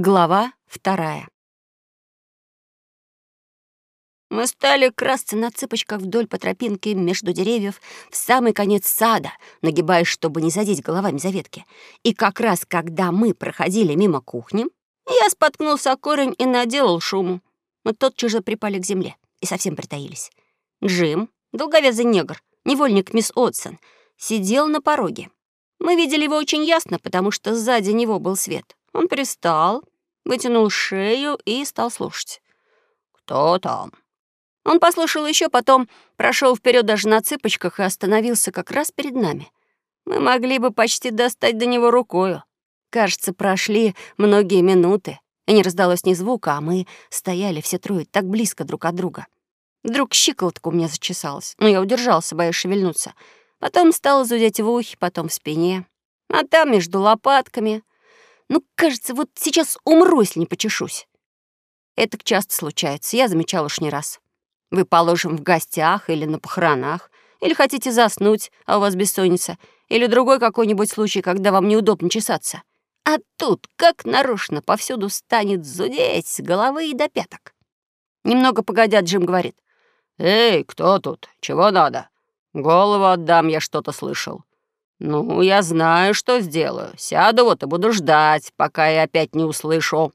Глава вторая. Мы стали красться на цыпочках вдоль по тропинке между деревьев в самый конец сада, нагибаясь, чтобы не задеть головами за ветки. И как раз когда мы проходили мимо кухни, я споткнулся о корень и наделал шуму. Мы тотчас же припали к земле и совсем притаились. Джим, долговязый негр, невольник мисс Отсон, сидел на пороге. Мы видели его очень ясно, потому что сзади него был свет. Он пристал, вытянул шею и стал слушать. «Кто там?» Он послушал еще, потом прошел вперед даже на цыпочках и остановился как раз перед нами. Мы могли бы почти достать до него рукою. Кажется, прошли многие минуты, и не раздалось ни звука, а мы стояли все трое так близко друг от друга. Вдруг щиколотка у меня зачесалась, но я удержался, боясь шевельнуться. Потом стал зудеть в ухе, потом в спине. А там между лопатками. Ну, кажется, вот сейчас умру, если не почешусь. Это часто случается, я замечал уж не раз. Вы, положим, в гостях или на похоронах, или хотите заснуть, а у вас бессонница, или другой какой-нибудь случай, когда вам неудобно чесаться. А тут, как нарочно, повсюду станет зудеть с головы и до пяток. Немного погодя, Джим говорит. «Эй, кто тут? Чего надо? Голову отдам, я что-то слышал. Ну, я знаю, что сделаю. Сяду вот и буду ждать, пока я опять не услышу».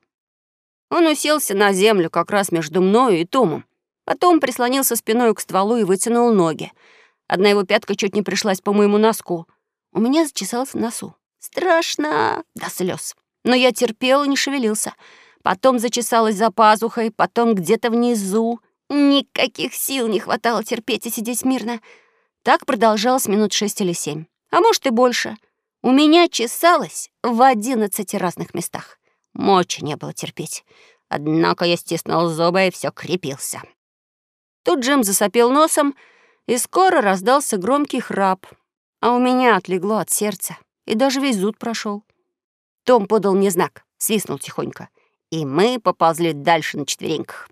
Он уселся на землю как раз между мною и Томом. Потом прислонился спиной к стволу и вытянул ноги. Одна его пятка чуть не пришлась по моему носку. У меня зачесался носу. Страшно до слез. Но я терпел и не шевелился. Потом зачесалась за пазухой, потом где-то внизу. Никаких сил не хватало терпеть и сидеть мирно. Так продолжалось минут шесть или семь. А может и больше. У меня чесалось в одиннадцати разных местах. Мочи не было терпеть. Однако я стиснул зубы и все крепился. Тут Джим засопел носом, и скоро раздался громкий храп, а у меня отлегло от сердца, и даже весь зуд прошел. Том подал мне знак, свистнул тихонько, и мы поползли дальше на четвереньках.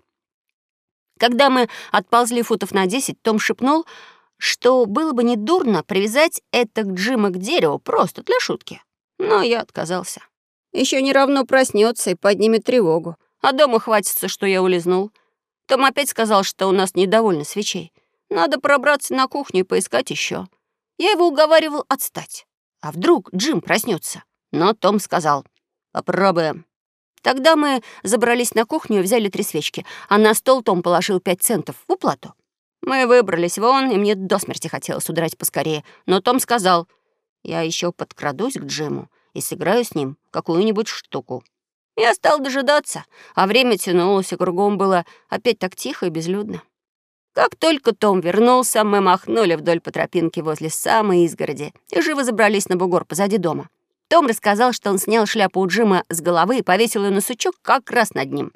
Когда мы отползли футов на десять, Том шепнул, что было бы недурно привязать это к Джима к дереву просто для шутки. Но я отказался. Еще не равно проснется и поднимет тревогу, а дома хватится, что я улизнул. Том опять сказал, что у нас недовольно свечей. Надо пробраться на кухню и поискать еще. Я его уговаривал отстать. А вдруг Джим проснется? Но Том сказал, попробуем. Тогда мы забрались на кухню и взяли три свечки, а на стол Том положил пять центов в уплату. Мы выбрались вон, и мне до смерти хотелось удрать поскорее. Но Том сказал, я еще подкрадусь к Джиму и сыграю с ним какую-нибудь штуку. Я стал дожидаться, а время тянулось, и кругом было опять так тихо и безлюдно. Как только Том вернулся, мы махнули вдоль по тропинке возле самой изгороди и живо забрались на бугор позади дома. Том рассказал, что он снял шляпу у Джима с головы и повесил ее на сучок как раз над ним.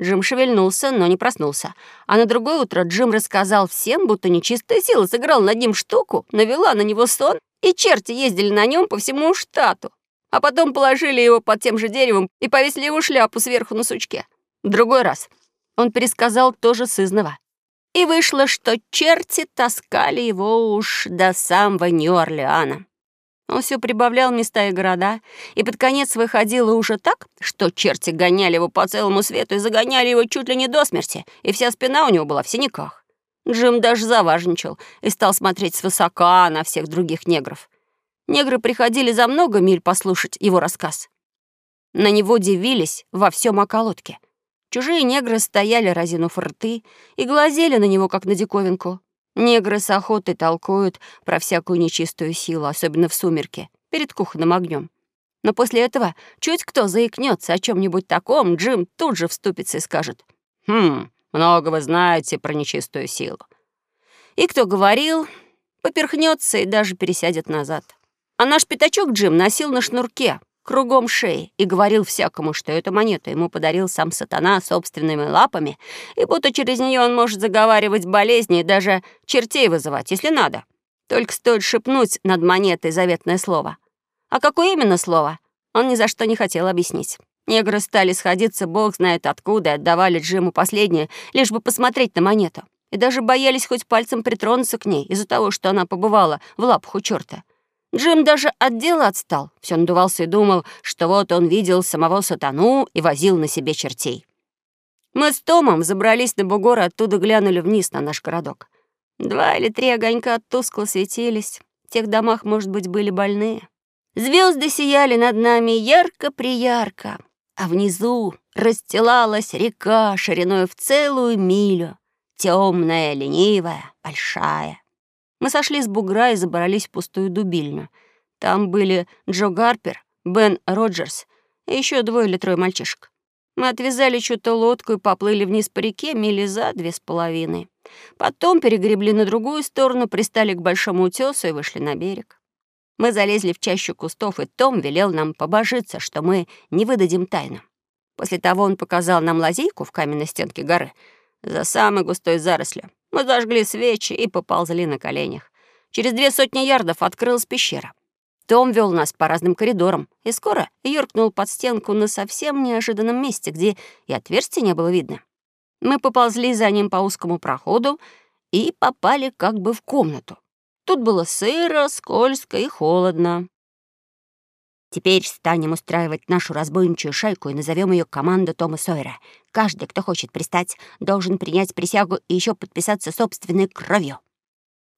Джим шевельнулся, но не проснулся. А на другое утро Джим рассказал всем, будто нечистая сила сыграла над ним штуку, навела на него сон, и черти ездили на нем по всему штату а потом положили его под тем же деревом и повесили его шляпу сверху на сучке. Другой раз он пересказал тоже сызново. И вышло, что черти таскали его уж до самого Нью-Орлеана. Он все прибавлял места и города, и под конец выходило уже так, что черти гоняли его по целому свету и загоняли его чуть ли не до смерти, и вся спина у него была в синяках. Джим даже заважничал и стал смотреть свысока на всех других негров. Негры приходили за много миль послушать его рассказ. На него дивились во всем околотке. Чужие негры стояли, разинув рты, и глазели на него, как на диковинку. Негры с охотой толкуют про всякую нечистую силу, особенно в сумерке, перед кухонным огнем. Но после этого чуть кто заикнется о чем нибудь таком, Джим тут же вступится и скажет «Хм, много вы знаете про нечистую силу». И кто говорил, поперхнется и даже пересядет назад. А наш пятачок Джим носил на шнурке, кругом шеи, и говорил всякому, что эту монету ему подарил сам сатана собственными лапами, и будто через нее он может заговаривать болезни и даже чертей вызывать, если надо. Только стоит шепнуть над монетой заветное слово. А какое именно слово, он ни за что не хотел объяснить. Негры стали сходиться, бог знает откуда, и отдавали Джиму последнее, лишь бы посмотреть на монету. И даже боялись хоть пальцем притронуться к ней из-за того, что она побывала в лапах у черта. Джим даже от дела отстал. Все надувался и думал, что вот он видел самого сатану и возил на себе чертей. Мы с Томом забрались на бугор и оттуда глянули вниз на наш городок. Два или три огонька тускло светились. В тех домах, может быть, были больные. Звезды сияли над нами ярко-приярко, а внизу расстилалась река шириной в целую милю, темная, ленивая, большая. Мы сошли с бугра и забрались в пустую дубильню. Там были Джо Гарпер, Бен Роджерс и еще двое или трое мальчишек. Мы отвязали чью-то лодку и поплыли вниз по реке мили за две с половиной. Потом перегребли на другую сторону, пристали к большому утесу и вышли на берег. Мы залезли в чащу кустов, и Том велел нам побожиться, что мы не выдадим тайну. После того он показал нам лазейку в каменной стенке горы за самой густой зарослью. Мы зажгли свечи и поползли на коленях. Через две сотни ярдов открылась пещера. Том вел нас по разным коридорам и скоро юркнул под стенку на совсем неожиданном месте, где и отверстия не было видно. Мы поползли за ним по узкому проходу и попали как бы в комнату. Тут было сыро, скользко и холодно. Теперь станем устраивать нашу разбойничью шайку и назовем ее команда Тома Сойера. Каждый, кто хочет пристать, должен принять присягу и еще подписаться собственной кровью.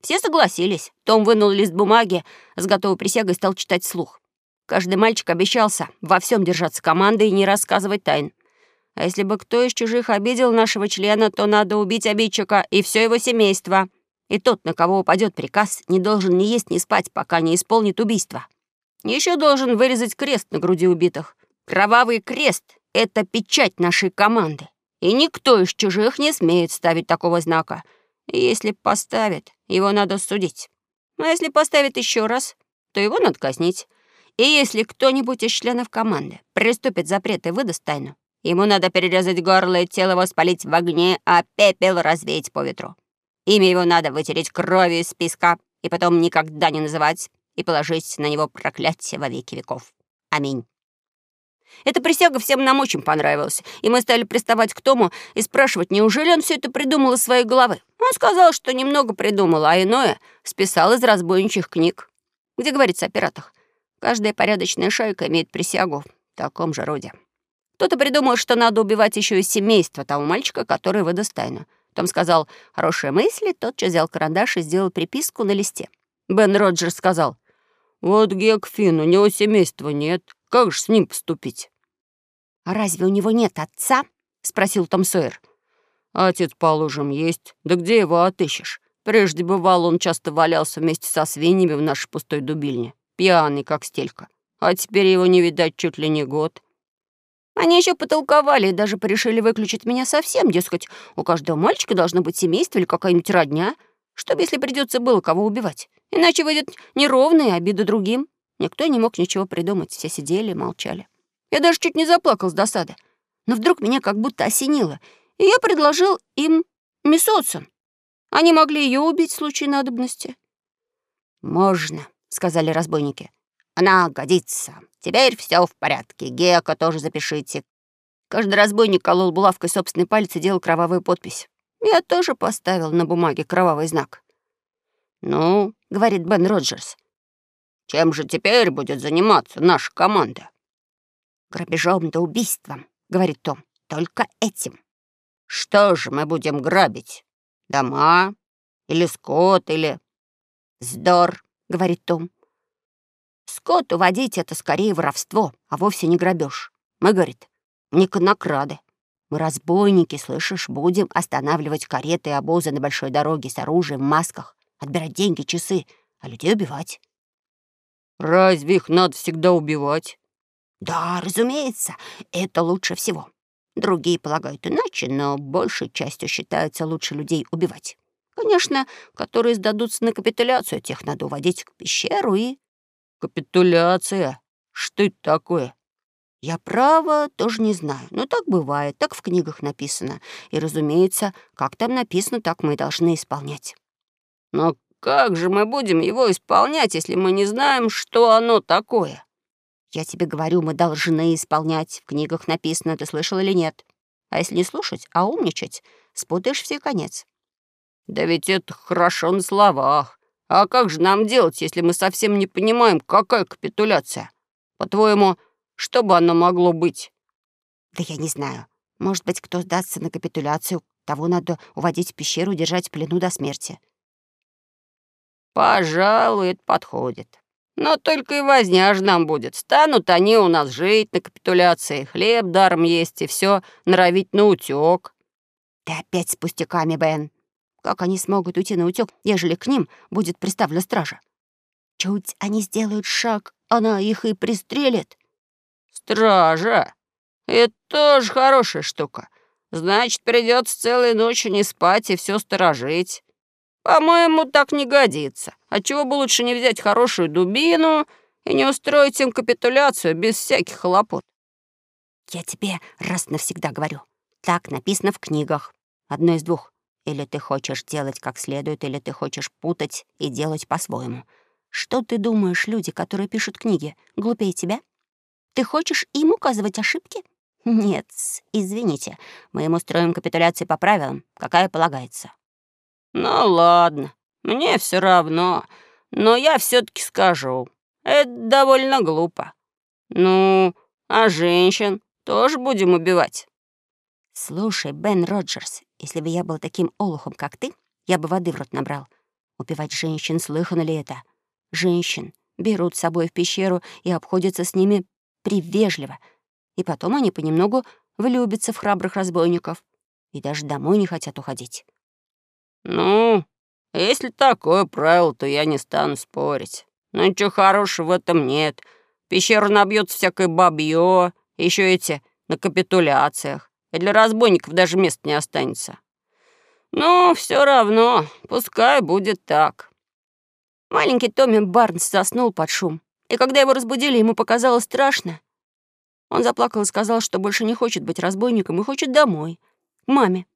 Все согласились. Том вынул лист бумаги с готовой присягой стал читать слух. Каждый мальчик обещался во всем держаться команды и не рассказывать тайн. А если бы кто из чужих обидел нашего члена, то надо убить обидчика и все его семейство. И тот, на кого упадет приказ, не должен ни есть, ни спать, пока не исполнит убийство. Еще должен вырезать крест на груди убитых. Кровавый крест — это печать нашей команды. И никто из чужих не смеет ставить такого знака. Если поставит, его надо судить. А если поставит еще раз, то его надо казнить. И если кто-нибудь из членов команды приступит запрет и выдаст тайну, ему надо перерезать горло и тело воспалить в огне, а пепел развеять по ветру. Имя его надо вытереть кровью из списка и потом никогда не называть, и положить на него проклятие во веки веков. Аминь. Эта присяга всем нам очень понравилась, и мы стали приставать к Тому и спрашивать, неужели он все это придумал из своей головы. Он сказал, что немного придумал, а иное списал из разбойничьих книг, где говорится о пиратах. Каждая порядочная шайка имеет присягу в таком же роде. Кто-то придумал, что надо убивать еще и семейство того мальчика, который выдаст тайну. Том сказал «хорошие мысли», тотчас взял карандаш и сделал приписку на листе. Бен Роджерс сказал «Вот Гек Финн, у него семейства нет. Как же с ним поступить?» «А разве у него нет отца?» — спросил Том Сойер. «Отец, положим, есть. Да где его отыщешь? Прежде бывал, он часто валялся вместе со свиньями в нашей пустой дубильне, пьяный, как стелька. А теперь его не видать чуть ли не год». Они еще потолковали и даже порешили выключить меня совсем, дескать, у каждого мальчика должно быть семейство или какая-нибудь родня, чтобы, если придется было кого убивать. Иначе выйдет неровные обиды другим. Никто не мог ничего придумать, все сидели и молчали. Я даже чуть не заплакал с досады. Но вдруг меня как будто осенило, и я предложил им мисс Отсон. Они могли ее убить в случае надобности. «Можно», — сказали разбойники. «Она годится. Теперь все в порядке. Гека тоже запишите». Каждый разбойник колол булавкой собственный палец и делал кровавую подпись. Я тоже поставил на бумаге кровавый знак. «Ну, — говорит Бен Роджерс, — чем же теперь будет заниматься наша команда?» «Грабежом да убийством», — говорит Том, — «только этим». «Что же мы будем грабить? Дома? Или скот? Или...» «Здор», — говорит Том. «Скот уводить — это скорее воровство, а вовсе не грабеж. Мы, — говорит, — не конокрады. Мы разбойники, слышишь, будем останавливать кареты и обозы на большой дороге с оружием, в масках отбирать деньги, часы, а людей убивать. Разве их надо всегда убивать? Да, разумеется, это лучше всего. Другие полагают иначе, но большей частью считается лучше людей убивать. Конечно, которые сдадутся на капитуляцию, тех надо уводить к пещеру и... Капитуляция? Что это такое? Я право тоже не знаю, но так бывает, так в книгах написано. И, разумеется, как там написано, так мы и должны исполнять. Но как же мы будем его исполнять, если мы не знаем, что оно такое? Я тебе говорю, мы должны исполнять. В книгах написано, ты слышал или нет. А если не слушать, а умничать, спутаешь все конец. Да ведь это хорошо на словах. А как же нам делать, если мы совсем не понимаем, какая капитуляция? По-твоему, что бы оно могло быть?» «Да я не знаю. Может быть, кто сдастся на капитуляцию, того надо уводить в пещеру, держать в плену до смерти». «Пожалуй, это подходит. Но только и возня ж нам будет. Станут они у нас жить на капитуляции, хлеб даром есть и все норовить на утёк». «Ты опять с пустяками, Бен. Как они смогут уйти на утёк, ежели к ним будет приставлена стража? Чуть они сделают шаг, она их и пристрелит». «Стража? Это тоже хорошая штука. Значит, придется целой ночью не спать и все сторожить. По-моему, так не годится. Отчего бы лучше не взять хорошую дубину и не устроить им капитуляцию без всяких хлопот?» «Я тебе раз навсегда говорю. Так написано в книгах. Одно из двух. Или ты хочешь делать как следует, или ты хочешь путать и делать по-своему. Что ты думаешь, люди, которые пишут книги, глупее тебя? Ты хочешь им указывать ошибки? Нет, извините, мы им устроим капитуляцию по правилам, какая полагается. Ну ладно, мне все равно, но я все таки скажу. Это довольно глупо. Ну, а женщин тоже будем убивать? Слушай, Бен Роджерс, если бы я был таким олухом, как ты, я бы воды в рот набрал. Убивать женщин, слыхано ли это? Женщин берут с собой в пещеру и обходятся с ними привежливо. И потом они понемногу влюбятся в храбрых разбойников и даже домой не хотят уходить. «Ну, если такое правило, то я не стану спорить. Но ничего хорошего в этом нет. Пещеру набьется всякое бабье, еще эти на капитуляциях и для разбойников даже места не останется. Ну, все равно, пускай будет так. Маленький Томми Барнс заснул под шум, и когда его разбудили, ему показалось страшно. Он заплакал и сказал, что больше не хочет быть разбойником и хочет домой, к маме.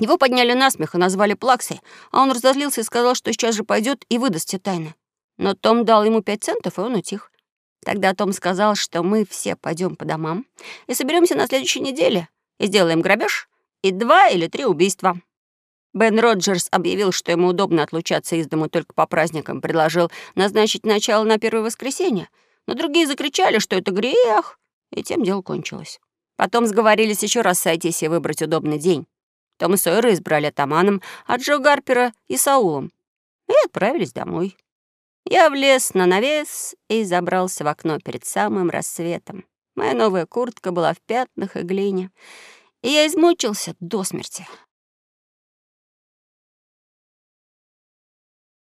Его подняли на смех и назвали Плаксой, а он разозлился и сказал, что сейчас же пойдет и выдаст все тайны. Но Том дал ему пять центов, и он утих. Тогда Том сказал, что мы все пойдем по домам и соберемся на следующей неделе — и сделаем грабеж и два или три убийства». Бен Роджерс объявил, что ему удобно отлучаться из дому только по праздникам, предложил назначить начало на первое воскресенье, но другие закричали, что это грех, и тем дело кончилось. Потом сговорились еще раз сойтись и выбрать удобный день. Том и Сойера избрали атаманом, а Джо Гарпера и Саулом, и отправились домой. Я влез на навес и забрался в окно перед самым рассветом. Моя новая куртка была в пятнах и глине, и я измучился до смерти.